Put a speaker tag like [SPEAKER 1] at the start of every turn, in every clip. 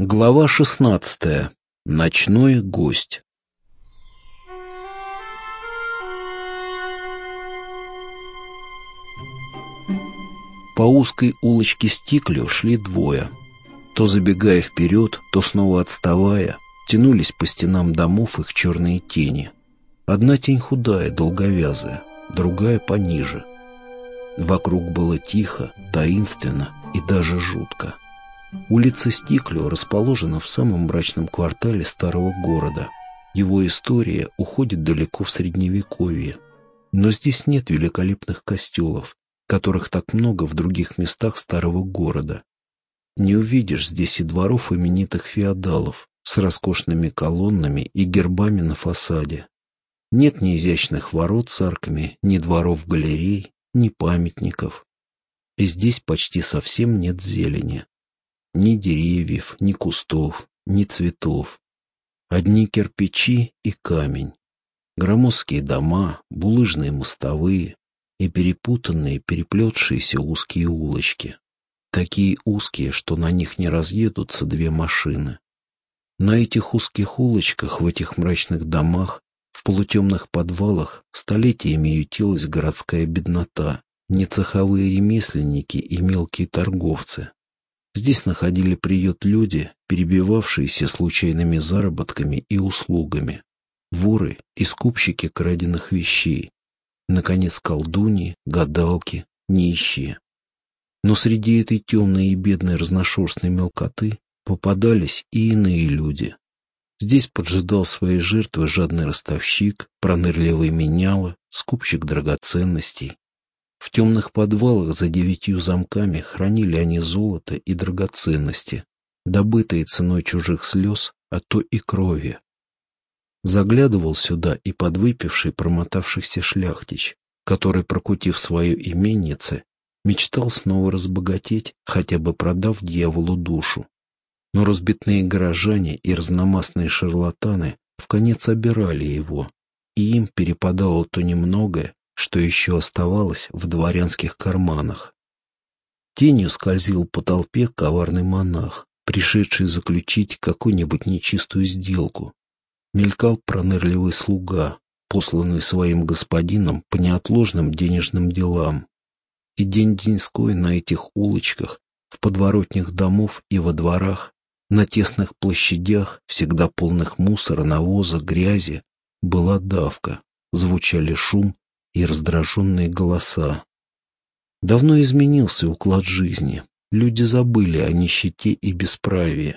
[SPEAKER 1] Глава шестнадцатая. Ночной гость. По узкой улочке Стиклю шли двое. То забегая вперед, то снова отставая, тянулись по стенам домов их черные тени. Одна тень худая, долговязая, другая пониже. Вокруг было тихо, таинственно и даже жутко. Улица Стиклю расположена в самом мрачном квартале старого города. Его история уходит далеко в Средневековье. Но здесь нет великолепных костелов, которых так много в других местах старого города. Не увидишь здесь и дворов именитых феодалов с роскошными колоннами и гербами на фасаде. Нет ни изящных ворот с арками, ни дворов галерей, ни памятников. И здесь почти совсем нет зелени. Ни деревьев, ни кустов, ни цветов. Одни кирпичи и камень. Громоздкие дома, булыжные мостовые и перепутанные, переплетшиеся узкие улочки. Такие узкие, что на них не разъедутся две машины. На этих узких улочках, в этих мрачных домах, в полутемных подвалах столетиями ютилась городская беднота, не цеховые ремесленники и мелкие торговцы, Здесь находили приют люди, перебивавшиеся случайными заработками и услугами, воры и скупщики краденных вещей, наконец, колдуньи, гадалки, нищие. Но среди этой темной и бедной разношерстной мелкоты попадались и иные люди. Здесь поджидал своей жертвы жадный ростовщик, пронырливый меняло, скупщик драгоценностей, в темных подвалах за девятью замками хранили они золото и драгоценности, добытые ценой чужих слез, а то и крови. Заглядывал сюда и подвыпивший промотавшийся шляхтич, который, прокутив свое именнице, мечтал снова разбогатеть, хотя бы продав дьяволу душу. Но разбитные горожане и разномастные шарлатаны в конец обирали его, и им перепадало то немногое, что еще оставалось в дворянских карманах. Тенью скользил по толпе коварный монах, пришедший заключить какую-нибудь нечистую сделку. Мелькал пронырливый слуга, посланный своим господином по неотложным денежным делам. И день-деньской на этих улочках, в подворотнях домов и во дворах, на тесных площадях, всегда полных мусора, навоза, грязи, была давка, звучали шум и раздраженные голоса. Давно изменился уклад жизни. Люди забыли о нищете и бесправии.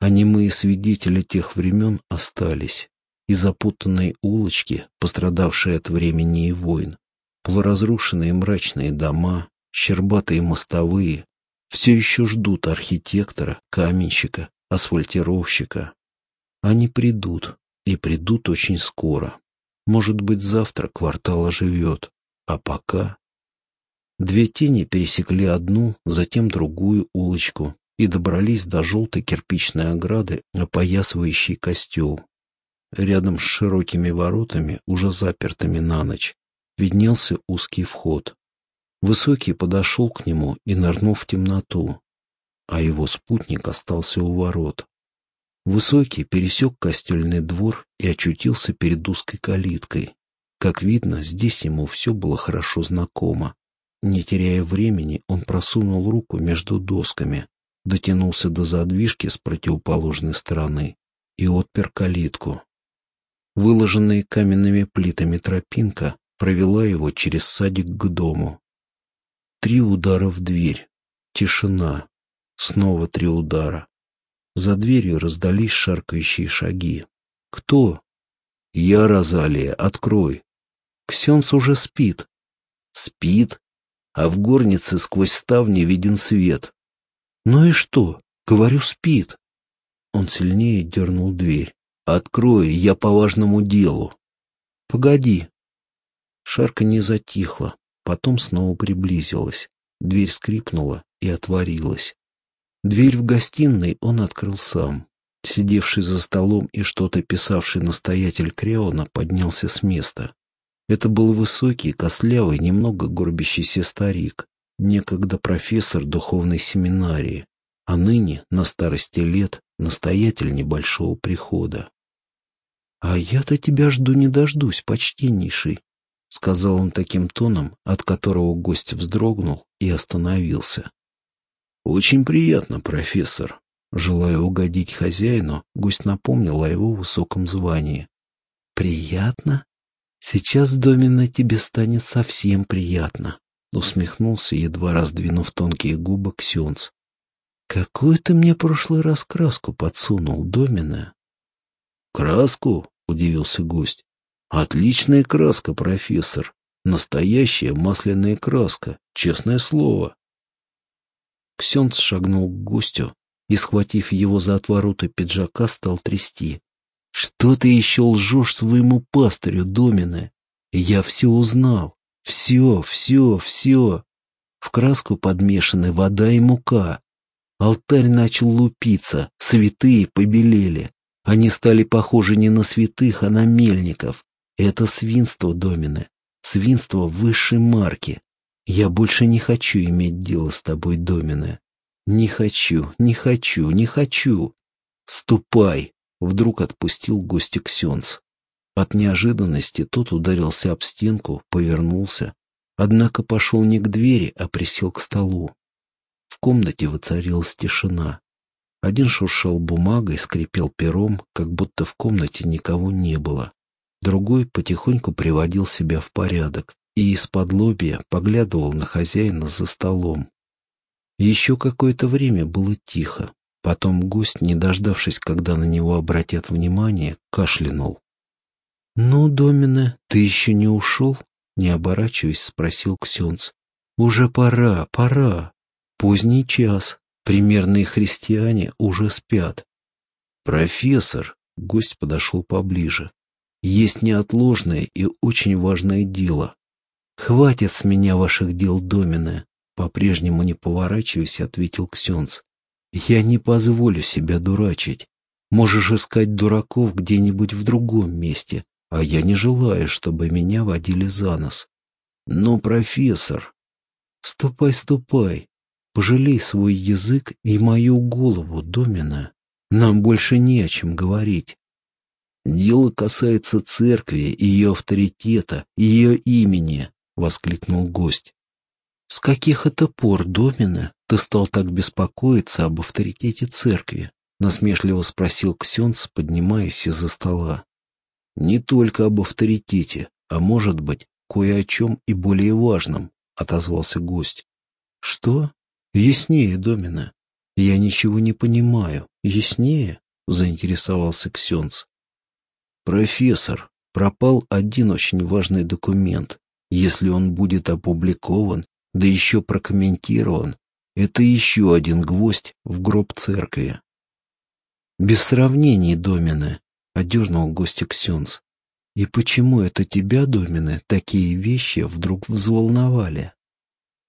[SPEAKER 1] А немые свидетели тех времен остались. И запутанные улочки, пострадавшие от времени и войн, полуразрушенные мрачные дома, щербатые мостовые, все еще ждут архитектора, каменщика, асфальтировщика. Они придут, и придут очень скоро. Может быть, завтра квартал оживет, а пока... Две тени пересекли одну, затем другую улочку и добрались до желтой кирпичной ограды, опоясывающей костел. Рядом с широкими воротами, уже запертыми на ночь, виднелся узкий вход. Высокий подошел к нему и нырнул в темноту, а его спутник остался у ворот. Высокий пересек костельный двор и очутился перед узкой калиткой. Как видно, здесь ему все было хорошо знакомо. Не теряя времени, он просунул руку между досками, дотянулся до задвижки с противоположной стороны и отпер калитку. Выложенная каменными плитами тропинка провела его через садик к дому. Три удара в дверь. Тишина. Снова три удара. За дверью раздались шаркающие шаги. «Кто?» «Я, Розалия, открой». «Ксенс уже спит». «Спит?» А в горнице сквозь ставни виден свет. «Ну и что? Говорю, спит». Он сильнее дернул дверь. «Открой, я по важному делу». «Погоди». Шарка не затихла, потом снова приблизилась. Дверь скрипнула и отворилась. Дверь в гостиной он открыл сам. Сидевший за столом и что-то писавший настоятель Креона поднялся с места. Это был высокий, костлявый, немного горбящийся старик, некогда профессор духовной семинарии, а ныне, на старости лет, настоятель небольшого прихода. «А я-то тебя жду не дождусь, почтеннейший», — сказал он таким тоном, от которого гость вздрогнул и остановился. «Очень приятно, профессор». Желая угодить хозяину, гость напомнил о его высоком звании. «Приятно? Сейчас, Домина, тебе станет совсем приятно», — усмехнулся, едва раздвинув тонкие губы Ксенц. «Какую ты мне прошлый раз краску подсунул, Домина?» «Краску?» — удивился гость. «Отличная краска, профессор. Настоящая масляная краска, честное слово». Ксенц шагнул к гостю и, схватив его за отвороты пиджака, стал трясти. «Что ты еще лжешь своему пастырю, Домина? Я все узнал. Все, все, все. В краску подмешаны вода и мука. Алтарь начал лупиться, святые побелели. Они стали похожи не на святых, а на мельников. Это свинство, Домина, свинство высшей марки. Я больше не хочу иметь дело с тобой, Домина. Не хочу, не хочу, не хочу. Ступай, вдруг отпустил гостя Ксенц. От неожиданности тот ударился об стенку, повернулся, однако пошел не к двери, а присел к столу. В комнате воцарилась тишина. Один шуршал бумагой, скрипел пером, как будто в комнате никого не было. Другой потихоньку приводил себя в порядок и из-под лобья поглядывал на хозяина за столом. Еще какое-то время было тихо. Потом гость, не дождавшись, когда на него обратят внимание, кашлянул. «Ну, Домина, ты еще не ушел?» Не оборачиваясь, спросил Ксенц. «Уже пора, пора. Поздний час. Примерные христиане уже спят». «Профессор!» — гость подошел поближе. «Есть неотложное и очень важное дело. Хватит с меня ваших дел, Домина. По-прежнему не поворачиваясь, ответил Ксенц. «Я не позволю себя дурачить. Можешь искать дураков где-нибудь в другом месте, а я не желаю, чтобы меня водили за нос». «Ну, профессор...» «Ступай, ступай. Пожалей свой язык и мою голову, Домина. Нам больше не о чем говорить. «Дело касается церкви, ее авторитета, ее имени», — воскликнул гость. С каких это пор, Домина, ты стал так беспокоиться об авторитете церкви? Насмешливо спросил Ксенц, поднимаясь из-за стола. Не только об авторитете, а может быть, кое о чем и более важном, отозвался гость. Что? Яснее, Домина. Я ничего не понимаю. Яснее? Заинтересовался Ксенц. Профессор, пропал один очень важный документ. Если он будет опубликован, да еще прокомментирован, это еще один гвоздь в гроб церкви. Без сравнений, Домина, одернул гостя Ксенц. И почему это тебя, Домина, такие вещи вдруг взволновали?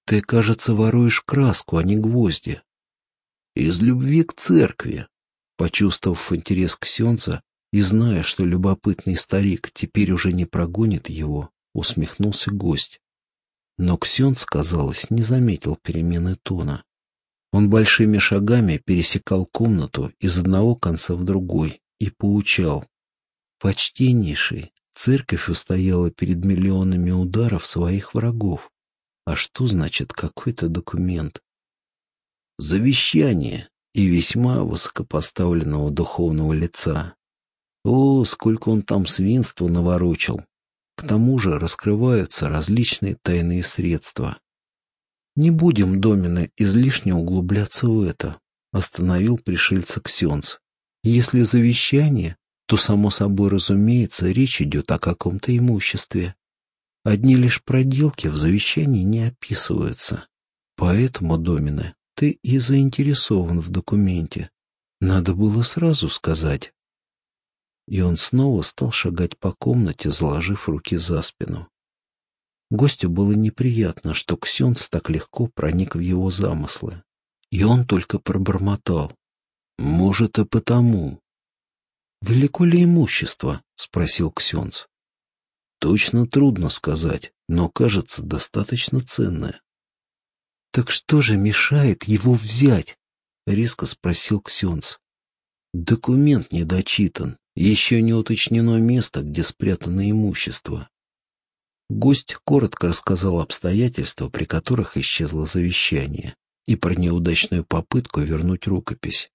[SPEAKER 1] Ты, кажется, воруешь краску, а не гвозди. Из любви к церкви. Почувствовав интерес Ксенца и зная, что любопытный старик теперь уже не прогонит его, усмехнулся гость. Но Ксенц, казалось, не заметил перемены тона. Он большими шагами пересекал комнату из одного конца в другой и поучал. «Почтеннейший, церковь устояла перед миллионами ударов своих врагов. А что значит какой-то документ?» «Завещание и весьма высокопоставленного духовного лица. О, сколько он там свинства наворочил, к тому же раскрываются различные тайные средства. Не будем, Домина, излишне углубляться в это, остановил пришельца Ксенц. Если завещание, то, само собой разумеется, речь идет о каком-то имуществе. Одни лишь проделки в завещании не описываются. Поэтому, Домина, ты и заинтересован в документе. Надо было сразу сказать, и он снова стал шагать по комнате, заложив руки за спину. Гостю было неприятно, что Ксенц так легко проник в его замыслы, и он только пробормотал. «Может, и потому». «Велико ли имущество?» — спросил Ксенц. «Точно трудно сказать, но, кажется, достаточно ценное». «Так что же мешает его взять?» — резко спросил Ксенц. Документ не дочитан, еще не уточнено место, где спрятано имущество. Гость коротко рассказал обстоятельства, при которых исчезло завещание, и про неудачную попытку вернуть рукопись.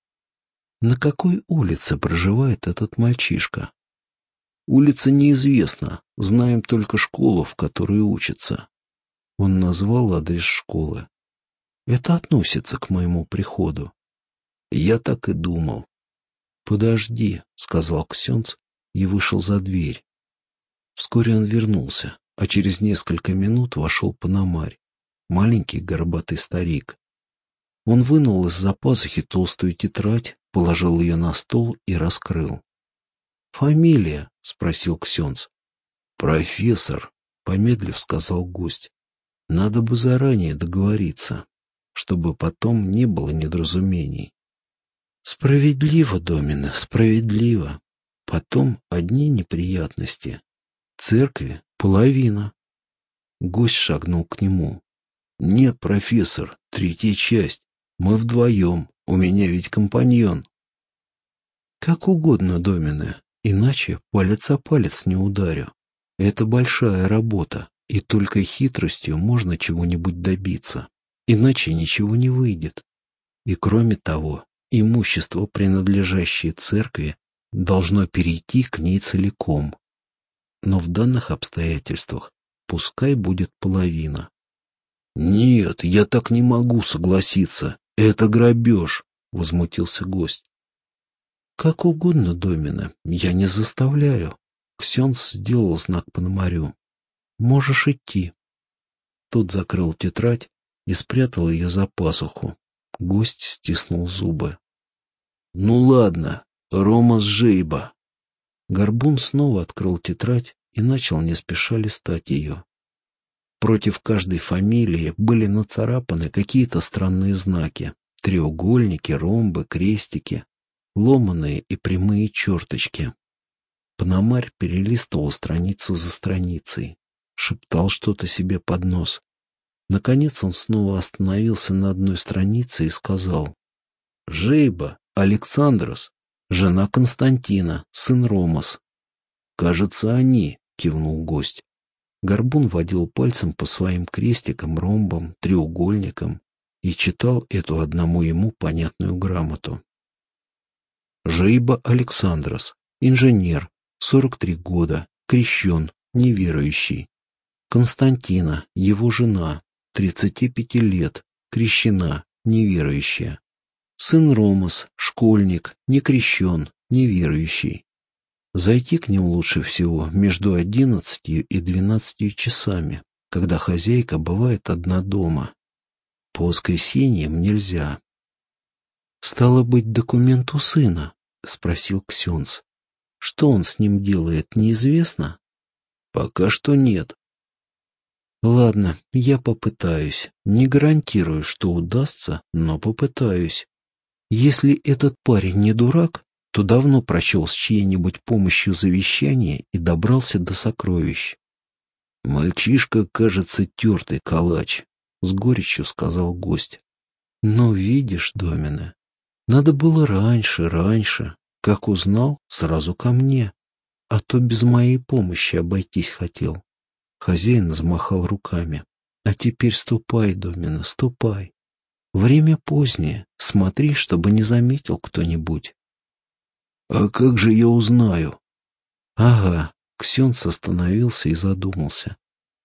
[SPEAKER 1] На какой улице проживает этот мальчишка? Улица неизвестна, знаем только школу, в которой учится. Он назвал адрес школы. Это относится к моему приходу. Я так и думал. «Подожди», — сказал Ксенц и вышел за дверь. Вскоре он вернулся а через несколько минут вошел Пономарь, маленький горбатый старик. Он вынул из-за пазухи толстую тетрадь, положил ее на стол и раскрыл. «Фамилия?» — спросил Ксенц. «Профессор», — помедлив сказал гость. «Надо бы заранее договориться, чтобы потом не было недоразумений». «Справедливо, Домина, справедливо. Потом одни неприятности. Церкви Половина. Гость шагнул к нему. Нет, профессор, третья часть. Мы вдвоем. У меня ведь компаньон. Как угодно, Домине, иначе палец о палец не ударю. Это большая работа, и только хитростью можно чего-нибудь добиться. Иначе ничего не выйдет. И кроме того, имущество, принадлежащее церкви, должно перейти к ней целиком, но в данных обстоятельствах пускай будет половина. «Нет, я так не могу согласиться. Это грабеж», — возмутился гость. «Как угодно, Домина, я не заставляю». Ксенс сделал знак Пономарю. «Можешь идти». Тот закрыл тетрадь и спрятал ее за пасуху. Гость стиснул зубы. «Ну ладно, Рома с Жейба. Горбун снова открыл тетрадь и начал не спеша листать ее. Против каждой фамилии были нацарапаны какие-то странные знаки. Треугольники, ромбы, крестики, ломаные и прямые черточки. Пономарь перелистывал страницу за страницей, шептал что-то себе под нос. Наконец он снова остановился на одной странице и сказал «Жейба, Александрос, Жена Константина, сын Ромас. Кажется, они, кивнул гость. Горбун водил пальцем по своим крестикам, ромбам, треугольникам и читал эту одному ему понятную грамоту. Жейба Александрос, инженер, 43 года, крещен, неверующий. Константина, его жена, 35 лет, крещена, неверующая. Сын Ромас, школьник, не крещен, неверующий. Зайти к ним лучше всего между одиннадцатью и двенадцатью часами, когда хозяйка бывает одна дома. По воскресеньям нельзя. «Стало быть, документ у сына?» — спросил Ксенц. «Что он с ним делает, неизвестно?» «Пока что нет». «Ладно, я попытаюсь. Не гарантирую, что удастся, но попытаюсь. Если этот парень не дурак, то давно прочел с чьей-нибудь помощью завещание и добрался до сокровищ. «Мальчишка, кажется, тертый калач», — с горечью сказал гость. «Но видишь, Домина, надо было раньше, раньше. Как узнал, сразу ко мне. А то без моей помощи обойтись хотел». Хозяин замахал руками. «А теперь ступай, Домина, ступай. Время позднее. Смотри, чтобы не заметил кто-нибудь. А как же я узнаю? Ага. Ксенц остановился и задумался.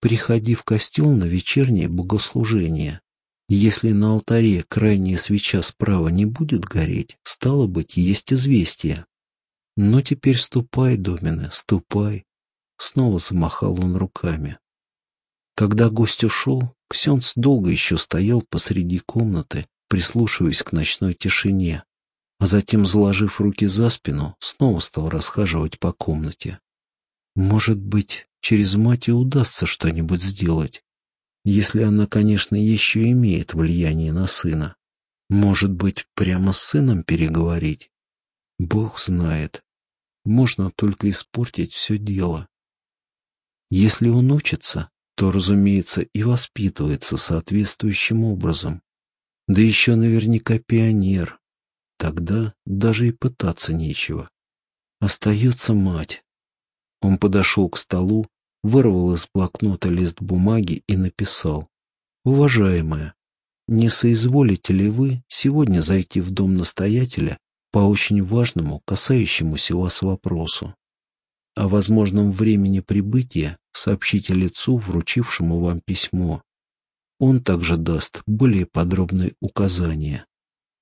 [SPEAKER 1] Приходи в костел на вечернее богослужение. Если на алтаре крайняя свеча справа не будет гореть, стало быть, есть известие. Но теперь ступай, Домина, ступай. Снова замахал он руками. Когда гость ушел, Ксенц долго еще стоял посреди комнаты, прислушиваясь к ночной тишине, а затем, заложив руки за спину, снова стал расхаживать по комнате. Может быть, через мать и удастся что-нибудь сделать, если она, конечно, еще имеет влияние на сына. Может быть, прямо с сыном переговорить? Бог знает. Можно только испортить все дело. Если он учится, то, разумеется, и воспитывается соответствующим образом. Да еще наверняка пионер. тогда даже и пытаться нечего. Остается мать. Он подошел к столу, вырвал из блокнота лист бумаги и написал. «Уважаемая, не соизволите ли вы сегодня зайти в дом настоятеля по очень важному, касающемуся вас вопросу? О возможном времени прибытия сообщите лицу, вручившему вам письмо. Он также даст более подробные указания.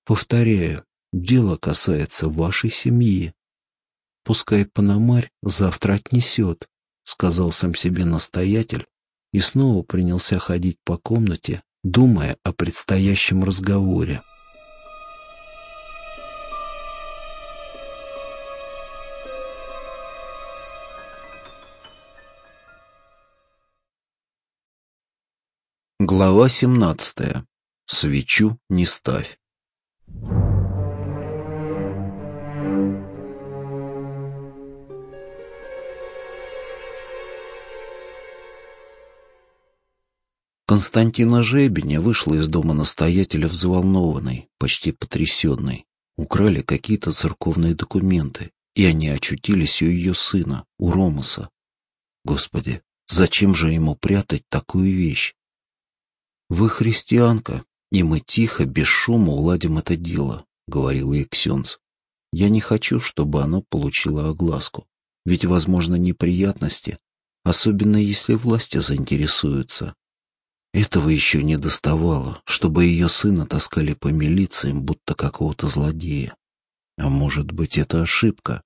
[SPEAKER 1] Повторяю, дело касается вашей семьи. Пускай Пономарь завтра отнесет, сказал сам себе настоятель и снова принялся ходить по комнате, думая о предстоящем разговоре. Глава 17. Свечу не ставь. Константина Жебеня вышла из дома настоятеля взволнованной, почти потрясенной. Украли какие-то церковные документы, и они очутились у ее сына, у Ромаса. Господи, зачем же ему прятать такую вещь? «Вы христианка, и мы тихо, без шума уладим это дело», — говорил ей Ксенц. «Я не хочу, чтобы оно получило огласку, ведь, возможно, неприятности, особенно если власти заинтересуются. Этого еще не доставало, чтобы ее сына таскали по милициям, будто какого-то злодея. А может быть, это ошибка?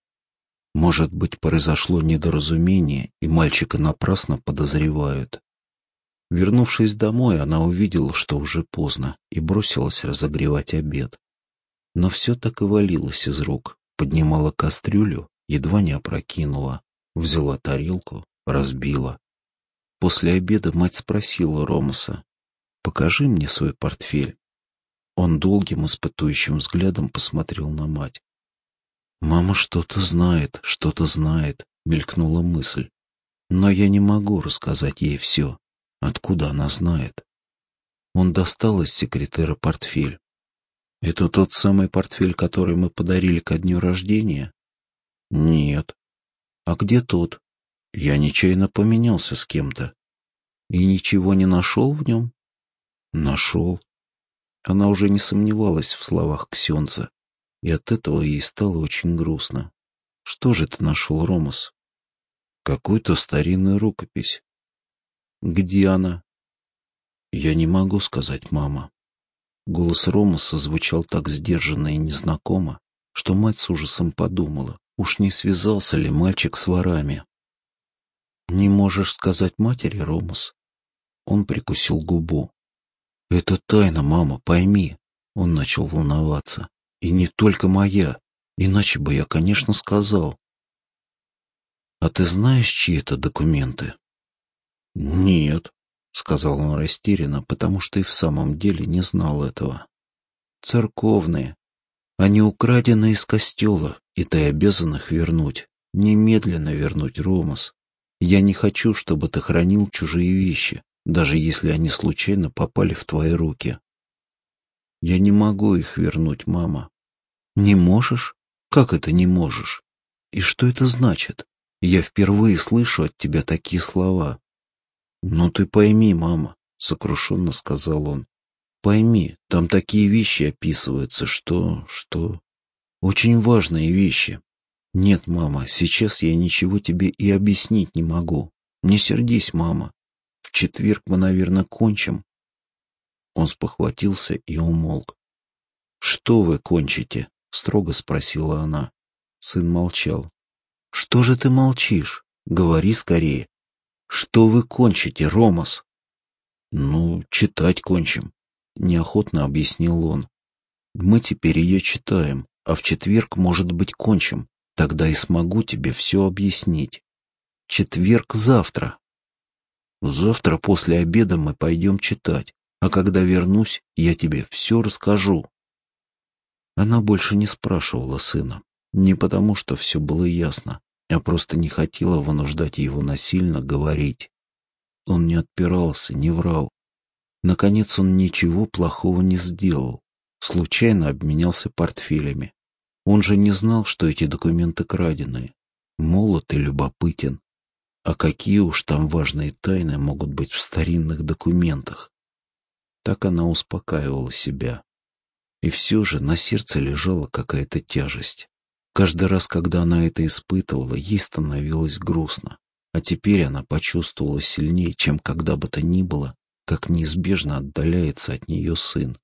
[SPEAKER 1] Может быть, произошло недоразумение, и мальчика напрасно подозревают. Вернувшись домой, она увидела, что уже поздно, и бросилась разогревать обед. Но все так и валилось из рук. Поднимала кастрюлю, едва не опрокинула. Взяла тарелку, разбила. После обеда мать спросила Ромаса, «Покажи мне свой портфель». Он долгим испытующим взглядом посмотрел на мать. «Мама что-то знает, что-то знает», — мелькнула мысль. «Но я не могу рассказать ей все. Откуда она знает? Он достал из секретера портфель. Это тот самый портфель, который мы подарили ко дню рождения? Нет. А где тот? Я нечаянно поменялся с кем-то. И ничего не нашел в нем? Нашел. Она уже не сомневалась в словах Ксенца, и от этого ей стало очень грустно. Что же ты нашел, Ромас? Какую-то старинную рукопись. «Где она?» «Я не могу сказать, мама». Голос Ромаса звучал так сдержанно и незнакомо, что мать с ужасом подумала, уж не связался ли мальчик с ворами. «Не можешь сказать матери, Ромас?» Он прикусил губу. «Это тайна, мама, пойми». Он начал волноваться. «И не только моя, иначе бы я, конечно, сказал». «А ты знаешь, чьи это документы?» «Нет», — сказал он растерянно, потому что и в самом деле не знал этого. «Церковные. Они украдены из костела, и ты обязан их вернуть. Немедленно вернуть, Ромас. Я не хочу, чтобы ты хранил чужие вещи, даже если они случайно попали в твои руки. Я не могу их вернуть, мама. Не можешь? Как это не можешь? И что это значит? Я впервые слышу от тебя такие слова. «Ну ты пойми, мама», — сокрушенно сказал он. «Пойми, там такие вещи описываются, что... что... Очень важные вещи. Нет, мама, сейчас я ничего тебе и объяснить не могу. Не сердись, мама. В четверг мы, наверное, кончим». Он спохватился и умолк. «Что вы кончите?» — строго спросила она. Сын молчал. «Что же ты молчишь? Говори скорее. Что вы кончите, Ромас? Ну, читать кончим, неохотно объяснил он. Мы теперь ее читаем, а в четверг, может быть, кончим. Тогда и смогу тебе все объяснить. Четверг завтра. Завтра после обеда мы пойдем читать, а когда вернусь, я тебе все расскажу. Она больше не спрашивала сына, не потому что все было ясно, я просто не хотела вынуждать его насильно говорить. Он не отпирался, не врал. Наконец он ничего плохого не сделал. случайно обменялся портфелями. Он же не знал, что эти документы краденые. Молод и любопытен. А какие уж там важные тайны могут быть в старинных документах? Так она успокаивала себя. И все же на сердце лежала какая-то тяжесть. Каждый раз, когда она это испытывала, ей становилось грустно. А теперь она почувствовала сильнее, чем когда бы то ни было, как неизбежно отдаляется от нее сын.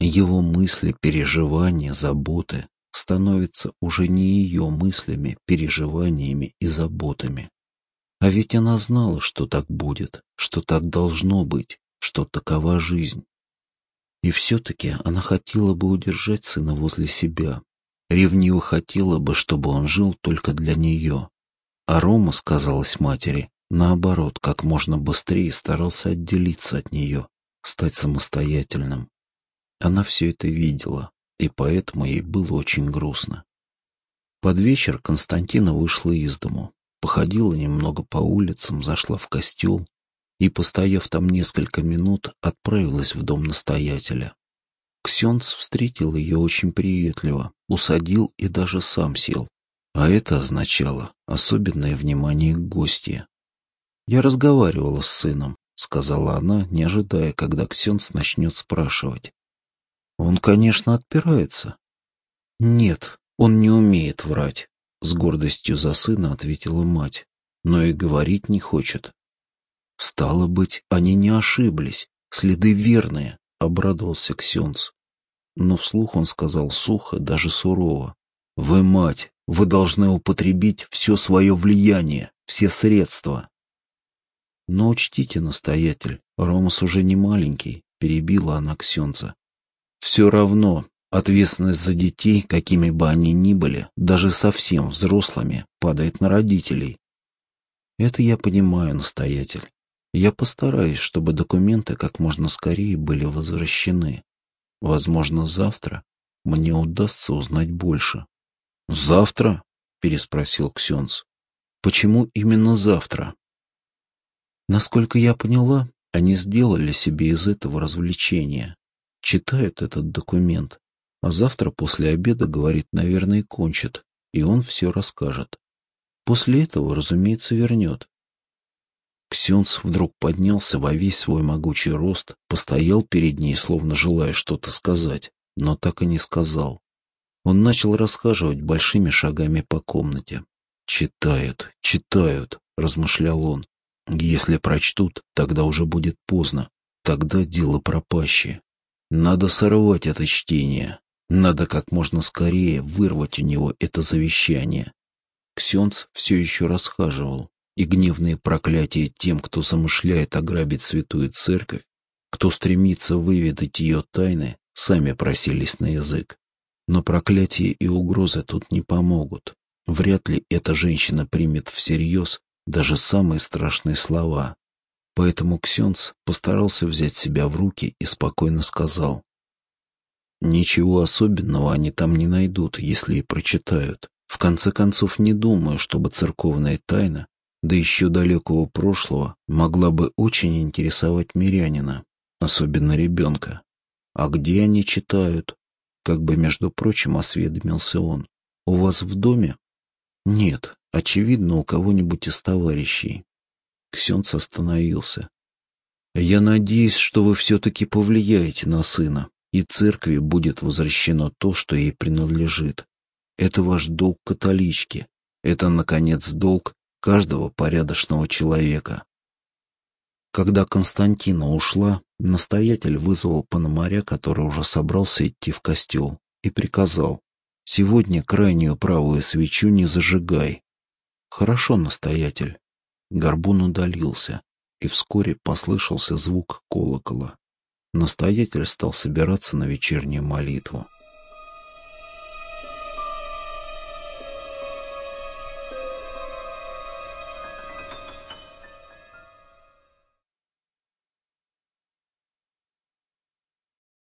[SPEAKER 1] Его мысли, переживания, заботы становятся уже не ее мыслями, переживаниями и заботами. А ведь она знала, что так будет, что так должно быть, что такова жизнь. И все-таки она хотела бы удержать сына возле себя. Ревниво хотела бы, чтобы он жил только для нее. А Рома, сказалась матери, наоборот, как можно быстрее старался отделиться от нее, стать самостоятельным. Она все это видела, и поэтому ей было очень грустно. Под вечер Константина вышла из дому, походила немного по улицам, зашла в костел и, постояв там несколько минут, отправилась в дом настоятеля. Ксенц встретил ее очень приветливо, усадил и даже сам сел, а это означало особенное внимание к гостье. «Я разговаривала с сыном», — сказала она, не ожидая, когда Ксенц начнет спрашивать. «Он, конечно, отпирается». «Нет, он не умеет врать», — с гордостью за сына ответила мать, «но и говорить не хочет». «Стало быть, они не ошиблись, следы верные», — обрадовался Ксенц. Но вслух он сказал сухо, даже сурово. «Вы мать, вы должны употребить все свое влияние, все средства. Но учтите, настоятель, Ромас уже не маленький, перебила она Ксенца. Все равно ответственность за детей, какими бы они ни были, даже совсем взрослыми, падает на родителей. Это я понимаю, настоятель. Я постараюсь, чтобы документы как можно скорее были возвращены. Возможно, завтра мне удастся узнать больше. «Завтра?» — переспросил Ксенц. «Почему именно завтра?» Насколько я поняла, они сделали себе из этого развлечения. Читают этот документ, а завтра после обеда, говорит, наверное, кончат, и он все расскажет. После этого, разумеется, вернет. Ксенц вдруг поднялся во весь свой могучий рост, постоял перед ней, словно желая что-то сказать, но так и не сказал. Он начал расхаживать большими шагами по комнате. «Читают, читают», — размышлял он. «Если прочтут, тогда уже будет поздно. Тогда дело пропащее. Надо сорвать это чтение. Надо как можно скорее вырвать у него это завещание». Ксенц все еще расхаживал, и гневные проклятия тем, кто замышляет ограбить святую церковь, кто стремится выведать ее тайны, сами просились на язык. Но проклятие и угрозы тут не помогут. Вряд ли эта женщина примет всерьез даже самые страшные слова. Поэтому Ксенц постарался взять себя в руки и спокойно сказал. «Ничего особенного они там не найдут, если и прочитают. В конце концов, не думаю, чтобы церковная тайна, да еще далекого прошлого, могла бы очень интересовать мирянина, особенно ребенка. А где они читают? Как бы, между прочим, осведомился он. «У вас в доме?» «Нет, очевидно, у кого-нибудь из товарищей». Ксенц остановился. «Я надеюсь, что вы все-таки повлияете на сына, и церкви будет возвращено то, что ей принадлежит. Это ваш долг католички. Это, наконец, долг каждого порядочного человека. Когда Константина ушла, настоятель вызвал пономаря, который уже собрался идти в костел, и приказал «Сегодня крайнюю правую свечу не зажигай». «Хорошо, настоятель». Горбун удалился, и вскоре послышался звук колокола. Настоятель стал собираться на вечернюю молитву.